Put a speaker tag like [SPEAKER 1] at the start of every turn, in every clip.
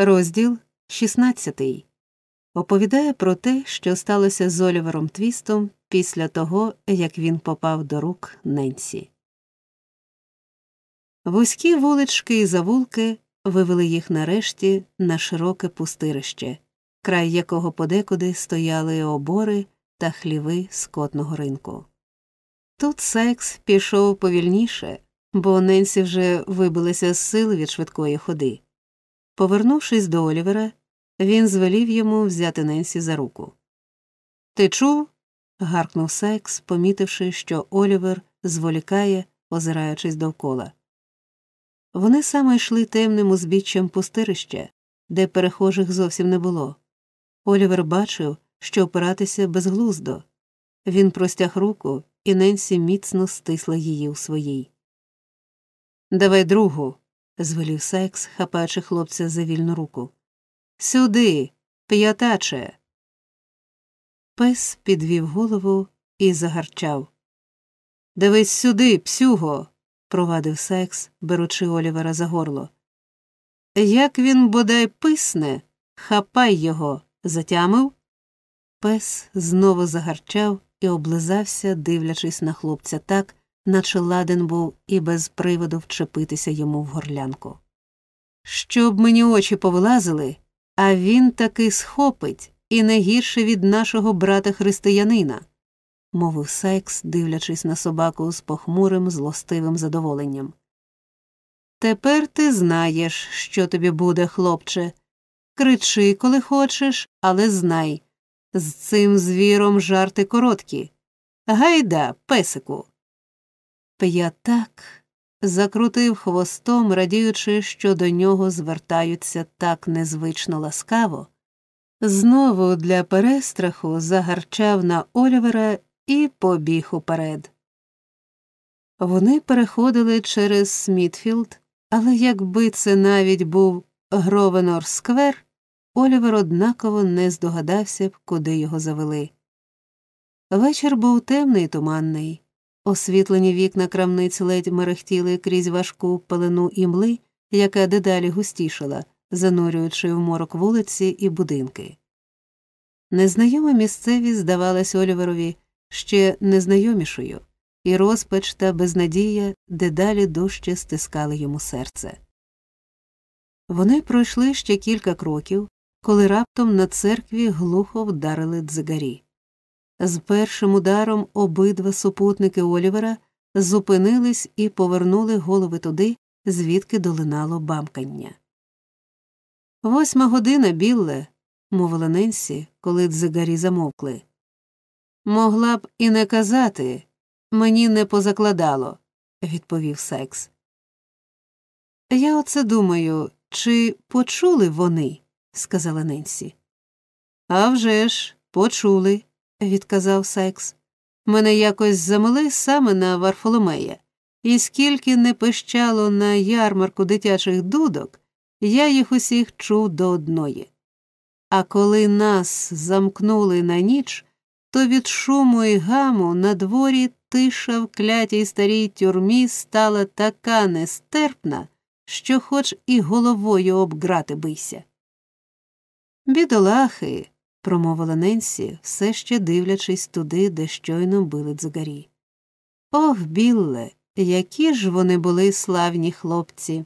[SPEAKER 1] Розділ 16 оповідає про те, що сталося з Олівером Твістом після того, як він попав до рук Ненсі. Вузькі вулички і завулки вивели їх нарешті на широке пустирище, край якого подекуди стояли обори та хліви скотного ринку. Тут секс пішов повільніше, бо Ненсі вже вибилася з сил від швидкої ходи. Повернувшись до Олівера, він звелів йому взяти Ненсі за руку. Ти чув? гаркнув Сайкс, помітивши, що Олівер зволікає, озираючись довкола. Вони саме йшли темним узбіччям пустирища, де перехожих зовсім не було. Олівер бачив, що опиратися безглуздо. Він простяг руку, і Ненсі міцно стисла її у своїй. Давай другу, звелів Сайкс, хапаючи хлопця за вільну руку. Сюди, п'ятаче. Пес підвів голову і загарчав. Дивись сюди, псюго, провадив Сайкс, беручи Олівера за горло. Як він бодай писне, хапай його, затямив. Пес знову загарчав і облизався, дивлячись на хлопця так, наче ладен був і без приводу вчепитися йому в горлянку. Щоб мені очі повилазили, а він таки схопить і не гірше від нашого брата християнина, мовив Сайкс, дивлячись на собаку з похмурим, злостивим задоволенням. Тепер ти знаєш, що тобі буде, хлопче. Кричи, коли хочеш, але знай. З цим звіром жарти короткі. Гайда, песику. П'ятак закрутив хвостом, радіючи, що до нього звертаються так незвично ласкаво. Знову для перестраху загарчав на Олівера і побіг уперед. Вони переходили через Смітфілд, але якби це навіть був Гровенор Сквер, Олівер однаково не здогадався б, куди його завели. Вечір був темний і туманний. Освітлені вікна крамниць ледь мерехтіли крізь важку пелену імли, яка дедалі густішала, занурюючи в морок вулиці і будинки. Незнайома місцевість здавалась Оліверові ще незнайомішою, і розпач та безнадія дедалі дужче стискали йому серце. Вони пройшли ще кілька кроків, коли раптом на церкві глухо вдарили дзигарі. З першим ударом обидва супутники Олівера зупинились і повернули голови туди, звідки долинало бамкання. Восьма година, Білле, мовила Ненсі, коли дзигарі замовкли. Могла б і не казати, мені не позакладало, відповів Секс. Я оце думаю, чи почули вони, сказала Ненсі. «А вже ж, почули відказав Секс. Мене якось замили саме на Варфоломея, і скільки не пищало на ярмарку дитячих дудок, я їх усіх чув до одної. А коли нас замкнули на ніч, то від шуму і гаму на дворі тиша в клятій старій тюрмі стала така нестерпна, що хоч і головою обграти бийся. Бідолахи, промовила Ненсі, все ще дивлячись туди, де щойно били дзигарі. Ох, Білле, які ж вони були славні хлопці.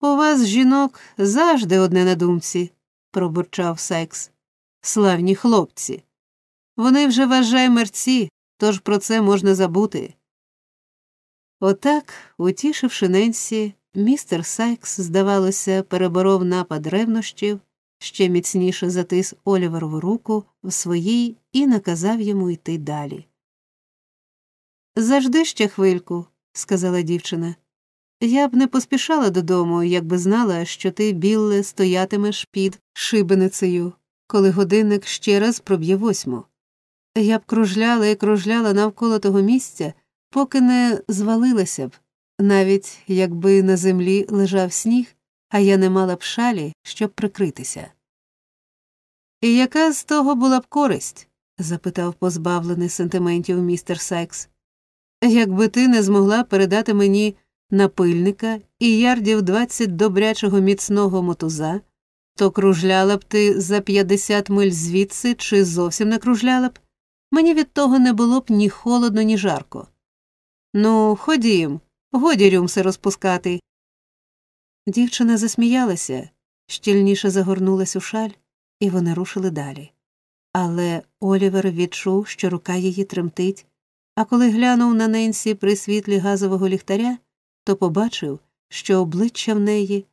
[SPEAKER 1] У вас, жінок, завжди одне на думці, пробурчав Секс. Славні хлопці. Вони вже вважай мерці, тож про це можна забути. Отак, утішивши Ненсі, містер Сайкс, здавалося, переборов напад ревнощів ще міцніше затис Оліверову руку в своїй і наказав йому йти далі. Завжди ще хвильку, сказала дівчина. Я б не поспішала додому, якби знала, що ти, Білле, стоятимеш під шибеницею, коли годинник ще раз проб'є восьму. Я б кружляла і кружляла навколо того місця, поки не звалилася б, навіть якби на землі лежав сніг, а я не мала б шалі, щоб прикритися. І яка з того була б користь? запитав позбавлений сентиментів містер Сайкс. Якби ти не змогла передати мені напильника і ярдів двадцять добрячого міцного мотуза, То кружляла б ти за 50 миль звідси чи зовсім не кружляла б? Мені від того не було б ні холодно, ні жарко. Ну, ходім, годі рюмси розпускати. Дівчина засміялася, щільніше загорнулась у шаль, і вони рушили далі. Але Олівер відчув, що рука її тремтить, а коли глянув на Ненсі при світлі газового ліхтаря, то побачив, що обличчя в неї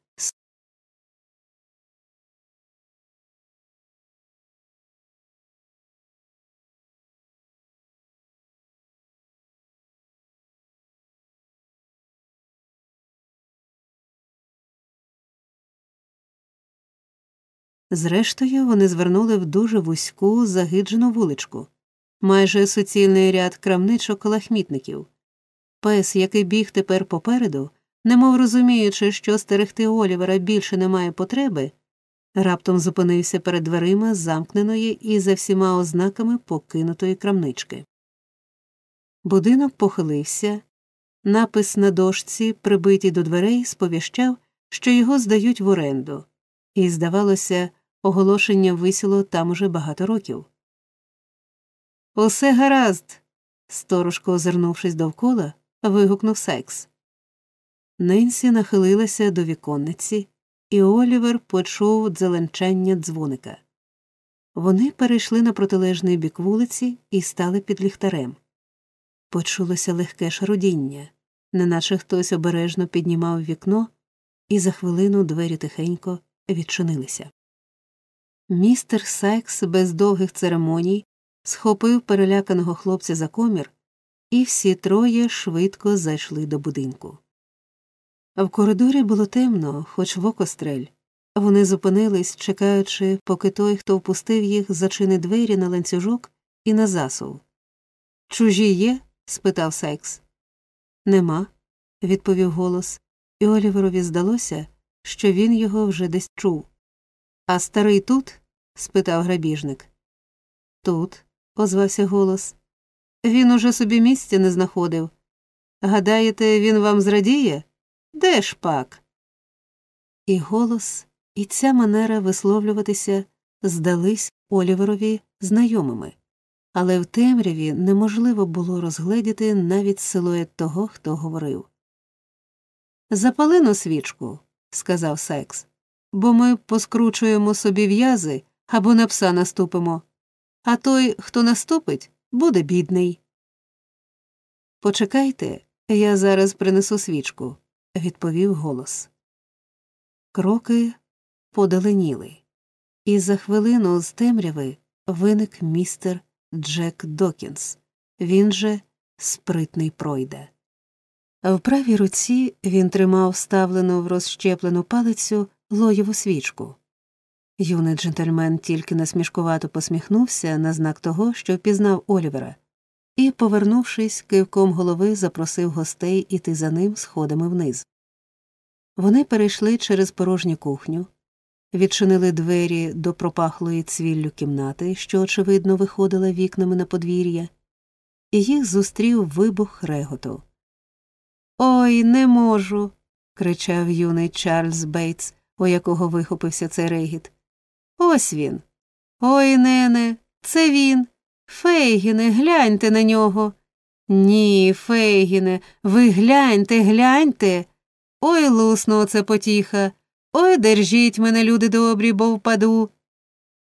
[SPEAKER 1] Зрештою, вони звернули в дуже вузьку загиджену вуличку, майже суцільний ряд крамничок лахмітників. Пес, який біг тепер попереду, немов розуміючи, що стерегти Олівера більше немає потреби, раптом зупинився перед дверима замкненої і за всіма ознаками покинутої крамнички. Будинок похилився, напис на дошці, прибитій до дверей, сповіщав, що його здають в оренду, і, здавалося, Оголошення висіло там уже багато років. Усе гаразд. сторожко озирнувшись довкола, вигукнув Секс. Ненсі нахилилася до віконниці, і Олівер почув дзеленчання дзвоника. Вони перейшли на протилежний бік вулиці і стали під ліхтарем. Почулося легке шарудіння, неначе хтось обережно піднімав вікно, і за хвилину двері тихенько відчинилися. Містер Сайкс без довгих церемоній схопив переляканого хлопця за комір, і всі троє швидко зайшли до будинку. В коридорі було темно, хоч в окострель. Вони зупинились, чекаючи, поки той, хто впустив їх, зачинить двері на ланцюжок і на засув. Чужі є? спитав Сайкс. Нема, відповів голос, і Оліверові здалося, що він його вже десь чув. А старий тут? Спитав грабіжник. Тут, озвався голос. Він уже собі місця не знаходив. Гадаєте, він вам зрадіє? Де ж пак? І голос, і ця манера висловлюватися здались Оліверові знайомими, але в темряві неможливо було розгледіти навіть силует того, хто говорив. Запали свічку, сказав Секс, бо ми поскручуємо собі в'язи або на пса наступимо, а той, хто наступить, буде бідний. Почекайте, я зараз принесу свічку, відповів голос. Кроки подаленіли, і за хвилину з темряви виник містер Джек Докінс. Він же спритний пройде. В правій руці він тримав вставлену в розщеплену палицю лоєву свічку. Юний джентльмен тільки насмішкувато посміхнувся на знак того, що впізнав Олівера, і, повернувшись, кивком голови запросив гостей іти за ним сходами вниз. Вони перейшли через порожню кухню, відчинили двері до пропахлої цвіллю кімнати, що, очевидно, виходила вікнами на подвір'я, і їх зустрів вибух реготу. Ой, не можу. кричав юний Чарльз Бейтс, у якого вихопився цей регіт. Ось він. Ой, нене, це він. Фейгіне, гляньте на нього. Ні, Фейгіне, ви гляньте, гляньте. Ой, лусно оце потіха. Ой, держіть мене, люди добрі, бо впаду.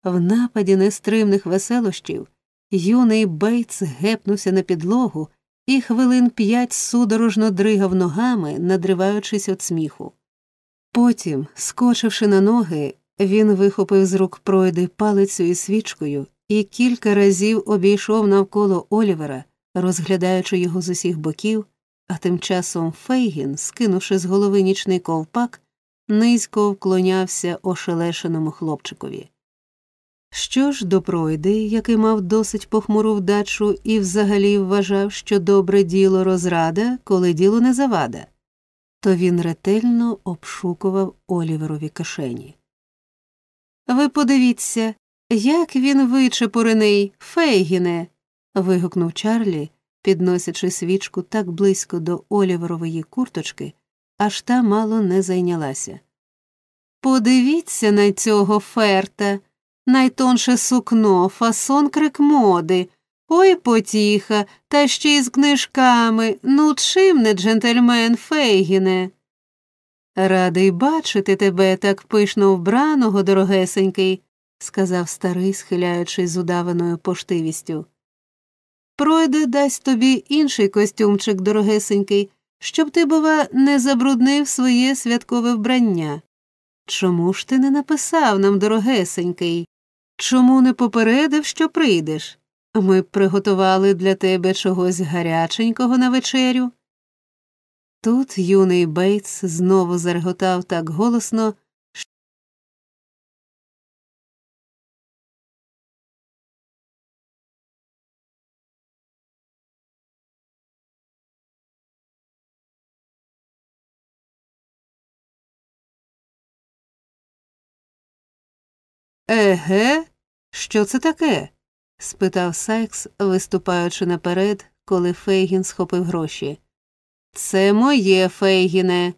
[SPEAKER 1] В нападі нестримних веселощів юний Бейтс гепнувся на підлогу і хвилин п'ять судорожно дригав ногами, надриваючись від сміху. Потім, скочивши на ноги, він вихопив з рук пройди палицю із свічкою і кілька разів обійшов навколо Олівера, розглядаючи його з усіх боків, а тим часом Фейгін, скинувши з голови нічний ковпак, низько вклонявся ошелешеному хлопчикові. Що ж до пройди, який мав досить похмуру вдачу і взагалі вважав, що добре діло розрада, коли діло не завада, то він ретельно обшукував Оліверові кишені. Ви подивіться, як він вичепурений, Фейгіне. вигукнув Чарлі, підносячи свічку так близько до Оліверової курточки, аж та мало не зайнялася. Подивіться на цього ферта, найтонше сукно, фасон крик моди. Ой потіха, та ще й з книжками. Ну, чим не джентльмен Фейгіне? Радий бачити тебе так пишно вбраного, дорогесенький, сказав старий, схиляючись з удаваною поштивістю. Пройде дасть тобі інший костюмчик, дорогесенький, щоб ти, бува, не забруднив своє святкове вбрання. Чому ж ти не написав нам, дорогесенький? Чому не попередив, що прийдеш? Ми б приготували для тебе чогось гаряченького на вечерю. Тут юний Бейтс знову зареготав так голосно, Еге, що це таке? спитав Сайкс, виступаючи наперед, коли Фейгін схопив гроші. Це моє Фейгіне.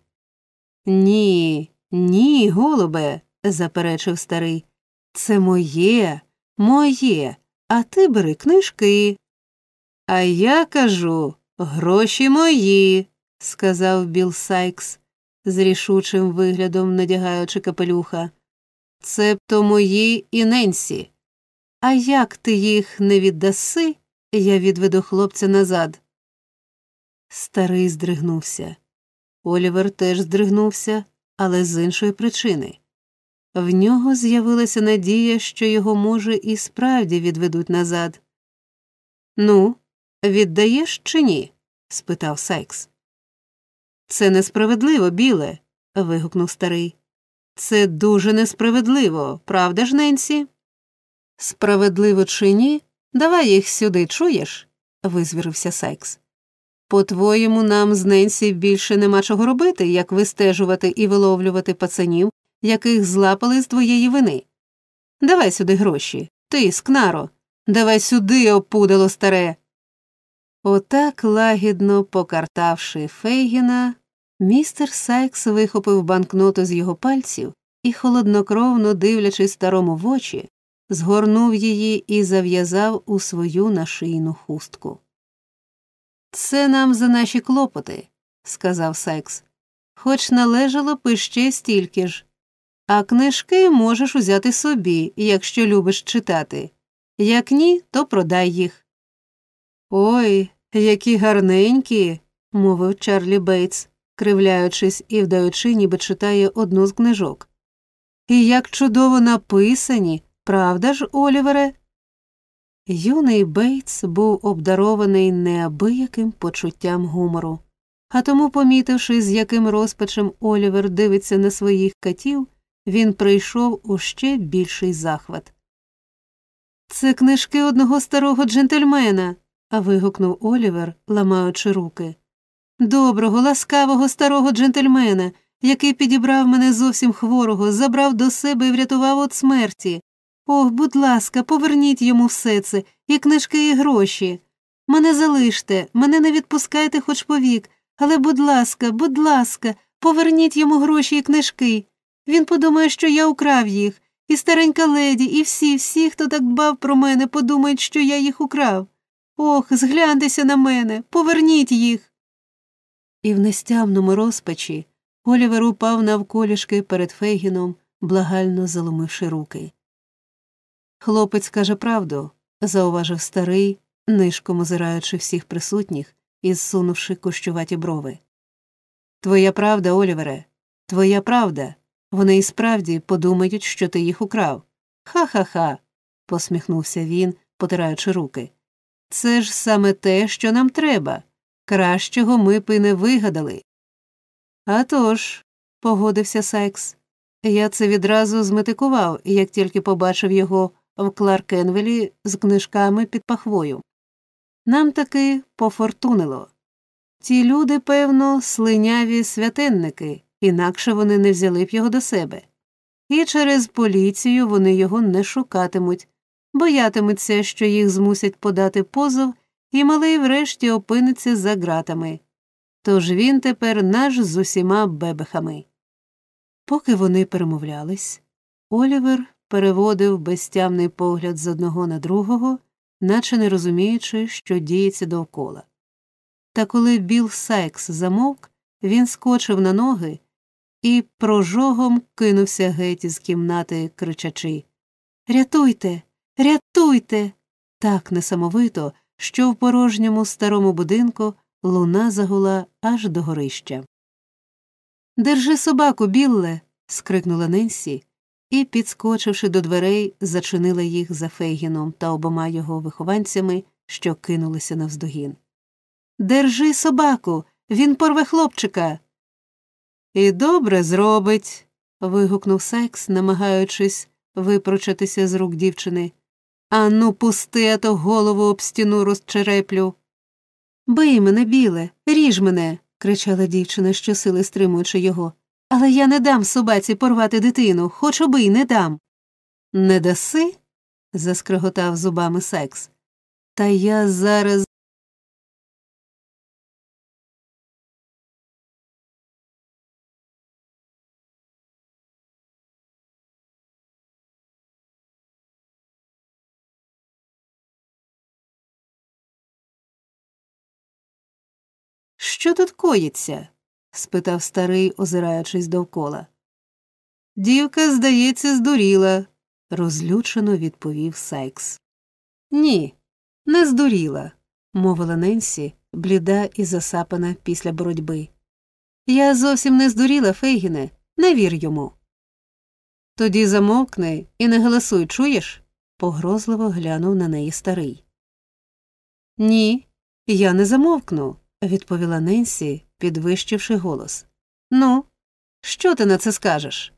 [SPEAKER 1] Ні, ні, голубе, заперечив старий. Це моє, моє, а ти бери книжки. А я кажу гроші мої, сказав Біл Сайкс, з рішучим виглядом надягаючи капелюха. Цебто мої і Ненсі. А як ти їх не віддаси, я відведу хлопця назад. Старий здригнувся. Олівер теж здригнувся, але з іншої причини. В нього з'явилася надія, що його, може, і справді відведуть назад. Ну, віддаєш чи ні? спитав Сайкс. Це несправедливо, біле. вигукнув старий. Це дуже несправедливо, правда ж, Ненсі? Справедливо чи ні? Давай їх сюди, чуєш? визвірився Сайкс. По твоєму, нам з Ненсі більше нема чого робити, як вистежувати і виловлювати пацанів, яких злапали з твоєї вини. Давай сюди гроші. Ти, скнаро, давай сюди, опудало старе. Отак, лагідно покартавши Фейгіна, Містер Сайкс вихопив банкноту з його пальців і, холоднокровно дивлячись старому в очі, згорнув її і зав'язав у свою нашийну хустку. Це нам за наші клопоти, сказав Сайкс, хоч належало б іще стільки ж. А книжки можеш узяти собі, якщо любиш читати. Як ні, то продай їх. Ой, які гарненькі, мовив Чарлі Бейтс кривляючись і вдаючи, ніби читає одну з книжок. І як чудово написані, правда ж, Олівере? Юний Бейтс був обдарований неабияким почуттям гумору, а тому, помітивши, з яким розпачем Олівер дивиться на своїх катів, він прийшов у ще більший захват. Це книжки одного старого джентльмена. вигукнув Олівер, ламаючи руки доброго, ласкавого старого джентльмена, який підібрав мене зовсім хворого, забрав до себе і врятував від смерті. Ох, будь ласка, поверніть йому все це, і книжки, і гроші. Мене залиште, мене не відпускайте хоч повік, але, будь ласка, будь ласка, поверніть йому гроші і книжки. Він подумає, що я украв їх, і старенька леді, і всі, всі, хто так дбав про мене, подумають, що я їх украв. Ох, згляньтеся на мене, поверніть їх і в нестямному розпачі Олівер упав навколішки перед Фейгіном, благально заломивши руки. Хлопець каже правду, зауважив старий, нишком озираючи всіх присутніх і зсунувши кущуваті брови. Твоя правда, Олівере, твоя правда. Вони і справді подумають, що ти їх украв. Ха ха ха. посміхнувся він, потираючи руки. Це ж саме те, що нам треба. Кращого ми б і не вигадали. «А тож», – погодився Сайкс, я це відразу зметикував, як тільки побачив його в Кларкенвелі з книжками під пахвою. Нам таки пофортунило. Ті люди, певно, слиняві святенники, інакше вони не взяли б його до себе. І через поліцію вони його не шукатимуть, боятимуться, що їх змусять подати позов і малий врешті опиниться за ґратами. Тож він тепер наш з усіма бебехами. Поки вони перемовлялись, Олівер переводив безтямний погляд з одного на другого, наче не розуміючи, що діється довкола. Та коли Біл Сайкс замовк, він скочив на ноги і прожогом кинувся геть із кімнати, кричачи Рятуйте, рятуйте. Так несамовито, що в порожньому старому будинку луна загула аж до горища. Держи собаку, Білле. скрикнула Ненсі і, підскочивши до дверей, зачинила їх за Фейгіном та обома його вихованцями, що кинулися навздогін. Держи собаку, він порве хлопчика. І добре зробить. вигукнув Сайкс, намагаючись випручатися з рук дівчини. Ану, пусти, а то голову об стіну розчереплю. Бий мене, біле, ріж мене, кричала дівчина, щосили стримуючи його. Але я не дам собаці порвати дитину, хоч обий не дам. Не даси? заскриготав зубами секс. Та я зараз. Що тут коїться? Спитав старий, озираючись довкола. Дівка, здається, здуріла, розлючено відповів Сайкс. Ні, не здуріла, мовила Ненсі, бліда і засапана після боротьби. Я зовсім не здуріла, Фейгіне, не вір йому. Тоді замовкни і не голосуй, чуєш? погрозливо глянув на неї старий. Ні, я не замовкну, відповіла Ненсі, підвищивши голос. Ну, що ти на це скажеш?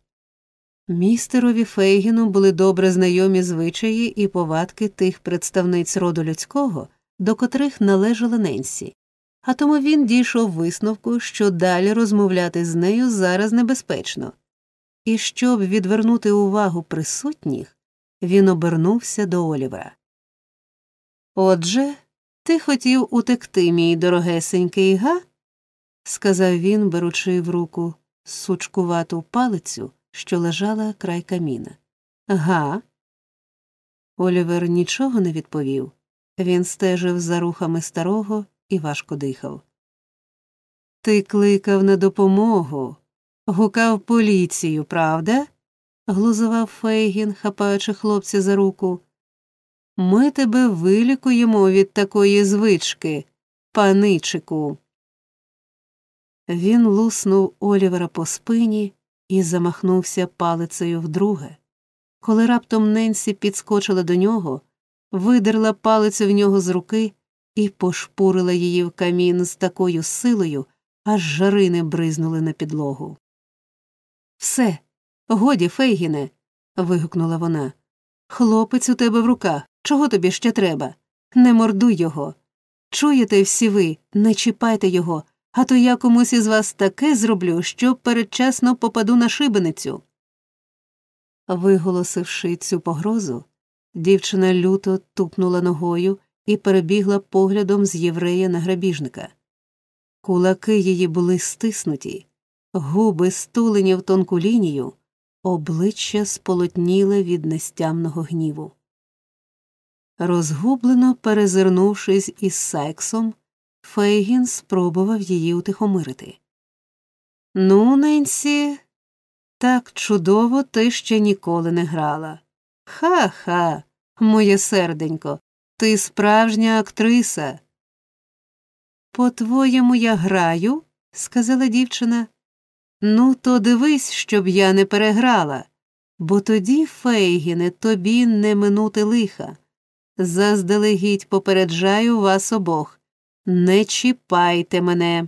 [SPEAKER 1] Містерові Фейгіну були добре знайомі звичаї і повадки тих представниць роду людського, до котрих належала Ненсі, а тому він дійшов висновку, що далі розмовляти з нею зараз небезпечно, і щоб відвернути увагу присутніх, він обернувся до Олівера. Отже, ти хотів утекти, мій дорогесенький га? Сказав він, беручи в руку сучкувату палицю, що лежала край каміна. Га. Олівер нічого не відповів. Він стежив за рухами старого і важко дихав. Ти кликав на допомогу, гукав поліцію, правда? глузував Фейгін, хапаючи хлопця за руку. Ми тебе вилікуємо від такої звички, паничику. Він луснув Олівера по спині і замахнувся палицею вдруге. Коли раптом Ненсі підскочила до нього, видерла палицю в нього з руки і пошпурила її в камін з такою силою, аж жарини бризнули на підлогу. Все, годі, Фейгіне. вигукнула вона. Хлопець у тебе в руках. Чого тобі ще треба? Не мордуй його. Чуєте всі ви, не чіпайте його, а то я комусь із вас таке зроблю, що передчасно попаду на шибеницю. Виголосивши цю погрозу, дівчина люто тупнула ногою і перебігла поглядом з єврея на грабіжника. Кулаки її були стиснуті, губи стулені в тонку лінію, обличчя сполотніле від нестямного гніву. Розгублено перезирнувшись із сексом, Фейгін спробував її утихомирити. Ну, Ненсі, так чудово ти ще ніколи не грала. Ха ха, моє серденько, ти справжня актриса. По твоєму я граю, сказала дівчина. Ну, то дивись, щоб я не переграла, бо тоді, Фейгіне, тобі не минути лиха. Заздалегідь попереджаю вас обох. Не чіпайте мене.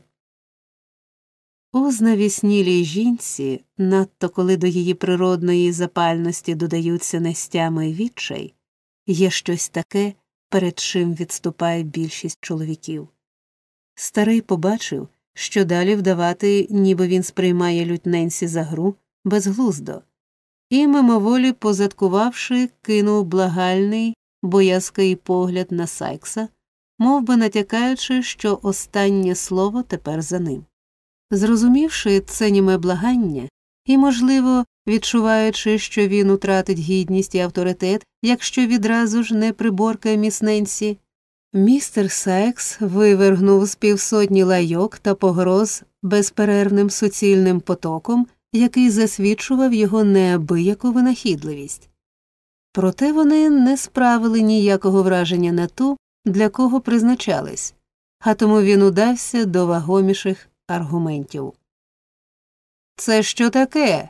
[SPEAKER 1] У знавіснілій жінці, надто коли до її природної запальності додаються нестями відчай, є щось таке, перед чим відступає більшість чоловіків. Старий побачив, що далі вдавати, ніби він сприймає лють за гру безглуздо, і, мимоволі позадкувавши, кинув благальний, боязкий погляд на Сайкса, мов би натякаючи, що останнє слово тепер за ним. Зрозумівши це німе благання, і, можливо, відчуваючи, що він утратить гідність і авторитет, якщо відразу ж не приборкає місненсі, містер Сайкс вивергнув з півсотні лайок та погроз безперервним суцільним потоком, який засвідчував його неабияку винахідливість. Проте вони не справили ніякого враження на ту, для кого призначались, а тому він удався до вагоміших аргументів. Це що таке?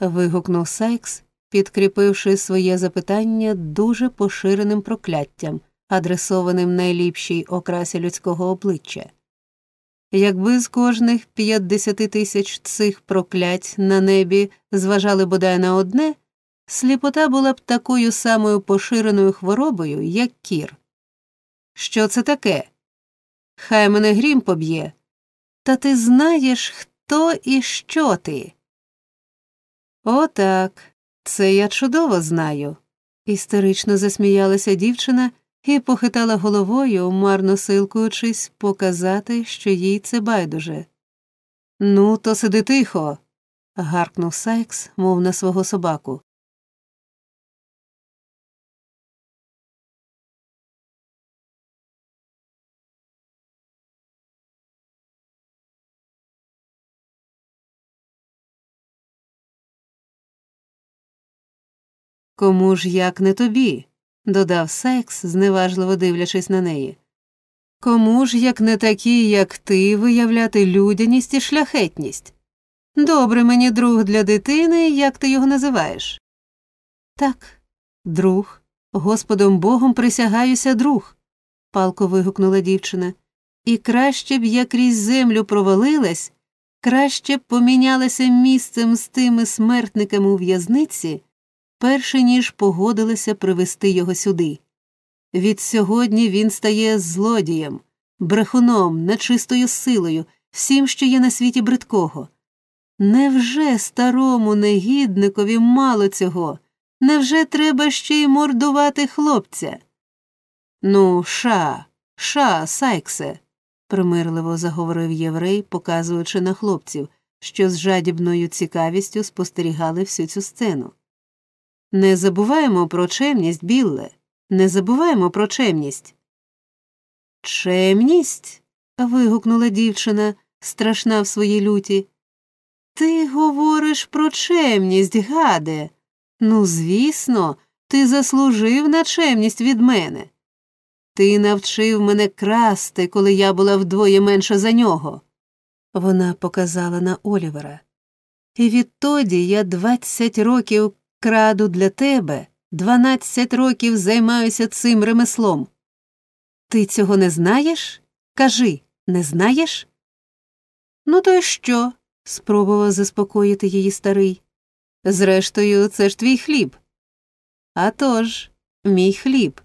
[SPEAKER 1] вигукнув Сайкс, підкріпивши своє запитання дуже поширеним прокляттям, адресованим найліпшій окрасі людського обличчя. Якби з кожних 50 тисяч цих проклять на небі зважали бодай на одне, сліпота була б такою самою поширеною хворобою, як кір. Що це таке? Хай мене грім поб'є. Та ти знаєш, хто і що ти? Отак, це я чудово знаю. Істерично засміялася дівчина і похитала головою, марно силкуючись показати, що їй це байдуже. Ну, то сиди тихо. гаркнув Сайкс, мов на свого собаку. Кому ж як не тобі? додав Секс, зневажливо дивлячись на неї. Кому ж як не такі, як ти, виявляти людяність і шляхетність? Добре мені друг для дитини, як ти його називаєш? Так, друг, Господом Богом присягаюся друг, палко вигукнула дівчина. І краще б я крізь землю провалилась, краще б помінялася місцем з тими смертниками у в'язниці, перше ніж погодилися привести його сюди. Від сьогодні він стає злодієм, брехуном, нечистою силою, всім, що є на світі бридкого. Невже старому негідникові мало цього? Невже треба ще й мордувати хлопця? Ну, ша, ша, Сайксе, примирливо заговорив єврей, показуючи на хлопців, що з жадібною цікавістю спостерігали всю цю сцену. Не забуваємо про чемність, Білле, не забуваємо про чемність. Чемність. вигукнула дівчина, страшна в своїй люті. Ти говориш про чемність, гаде. Ну, звісно, ти заслужив на чемність від мене. Ти навчив мене красти, коли я була вдвоє менша за нього. Вона показала на Олівера. І відтоді я двадцять років краду для тебе, дванадцять років займаюся цим ремеслом. Ти цього не знаєш? Кажи, не знаєш? Ну, то й що? спробував заспокоїти її старий. Зрештою, це ж твій хліб. «А тож, мій хліб.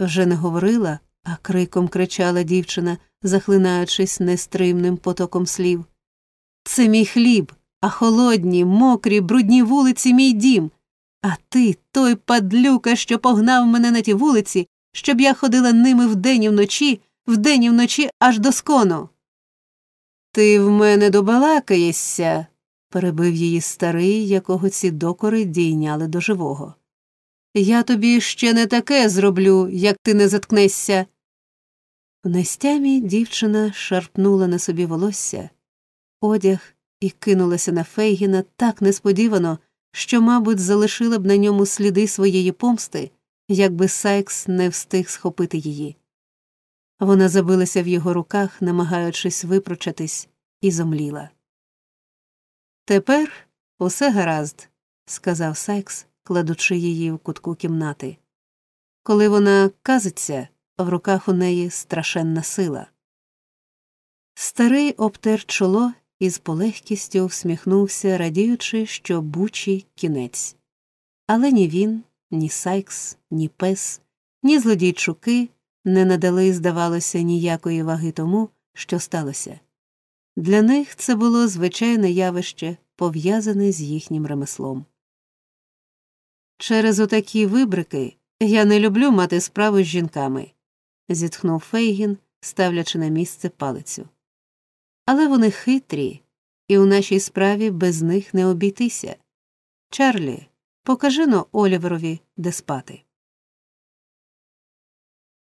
[SPEAKER 1] Вже не говорила, а криком кричала дівчина, захлинаючись нестримним потоком слів. Це мій хліб, а холодні, мокрі, брудні вулиці мій дім. А ти, той падлюка, що погнав мене на ті вулиці, щоб я ходила ними вдень і вночі, вдень і вночі аж до скону. Ти в мене добалакаєшся, перебив її старий, якого ці докори дійняли до живого. Я тобі ще не таке зроблю, як ти не заткнешся. В нестямі дівчина шарпнула на собі волосся, одяг і кинулася на Фейгіна так несподівано що, мабуть, залишила б на ньому сліди своєї помсти, якби Сайкс не встиг схопити її. Вона забилася в його руках, намагаючись випручатись, і зомліла. Тепер усе гаразд, сказав Сайкс, кладучи її в кутку кімнати. Коли вона казиться, в руках у неї страшенна сила. Старий обтер чоло і з полегкістю всміхнувся, радіючи, що бучі кінець. Але ні він, ні Сайкс, ні пес, ні злодійчуки не надали, здавалося, ніякої ваги тому, що сталося. Для них це було звичайне явище, пов'язане з їхнім ремеслом. Через отакі вибрики я не люблю мати справу з жінками, зітхнув Фейгін, ставлячи на місце палицю але вони хитрі, і у нашій справі без них не обійтися. Чарлі, покажи но Оліверові, де спати.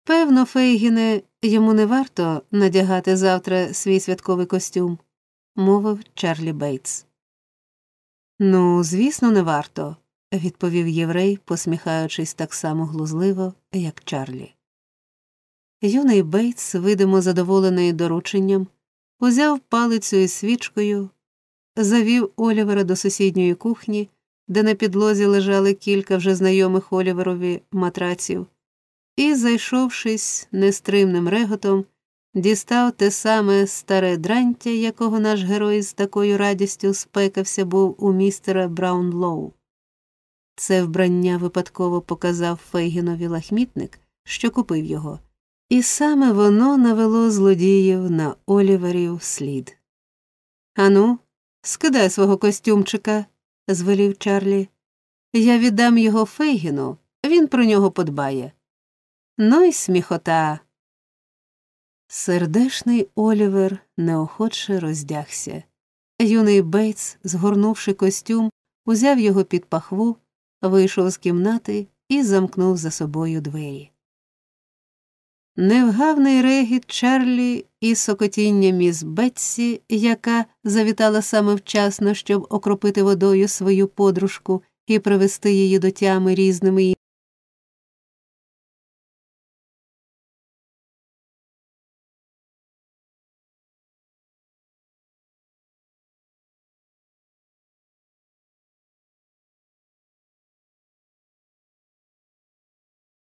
[SPEAKER 1] Певно, Фейгіне, йому не варто надягати завтра свій святковий костюм, мовив Чарлі Бейтс. Ну, звісно, не варто, відповів єврей, посміхаючись так само глузливо, як Чарлі. Юний Бейтс, видимо, задоволений дорученням, узяв палицю із свічкою, завів Олівера до сусідньої кухні, де на підлозі лежали кілька вже знайомих Оліверові матраців, і, зайшовшись нестримним реготом, дістав те саме старе дрантя, якого наш герой з такою радістю спекався був у містера Браунлоу. Це вбрання випадково показав Фейгінові лахмітник, що купив його, і саме воно навело злодіїв на Оліверів слід. Ану, скидай свого костюмчика, звелів Чарлі. Я віддам його Фейгіну, він про нього подбає. Ну й сміхота. Сердешний Олівер неохоче роздягся. Юний Бейтс, згорнувши костюм, узяв його під пахву, вийшов з кімнати і замкнув за собою двері. Невгавний регіт Чарлі і сокотіння міс Бетсі, яка завітала саме вчасно, щоб окропити водою свою подружку і привести її до тями різними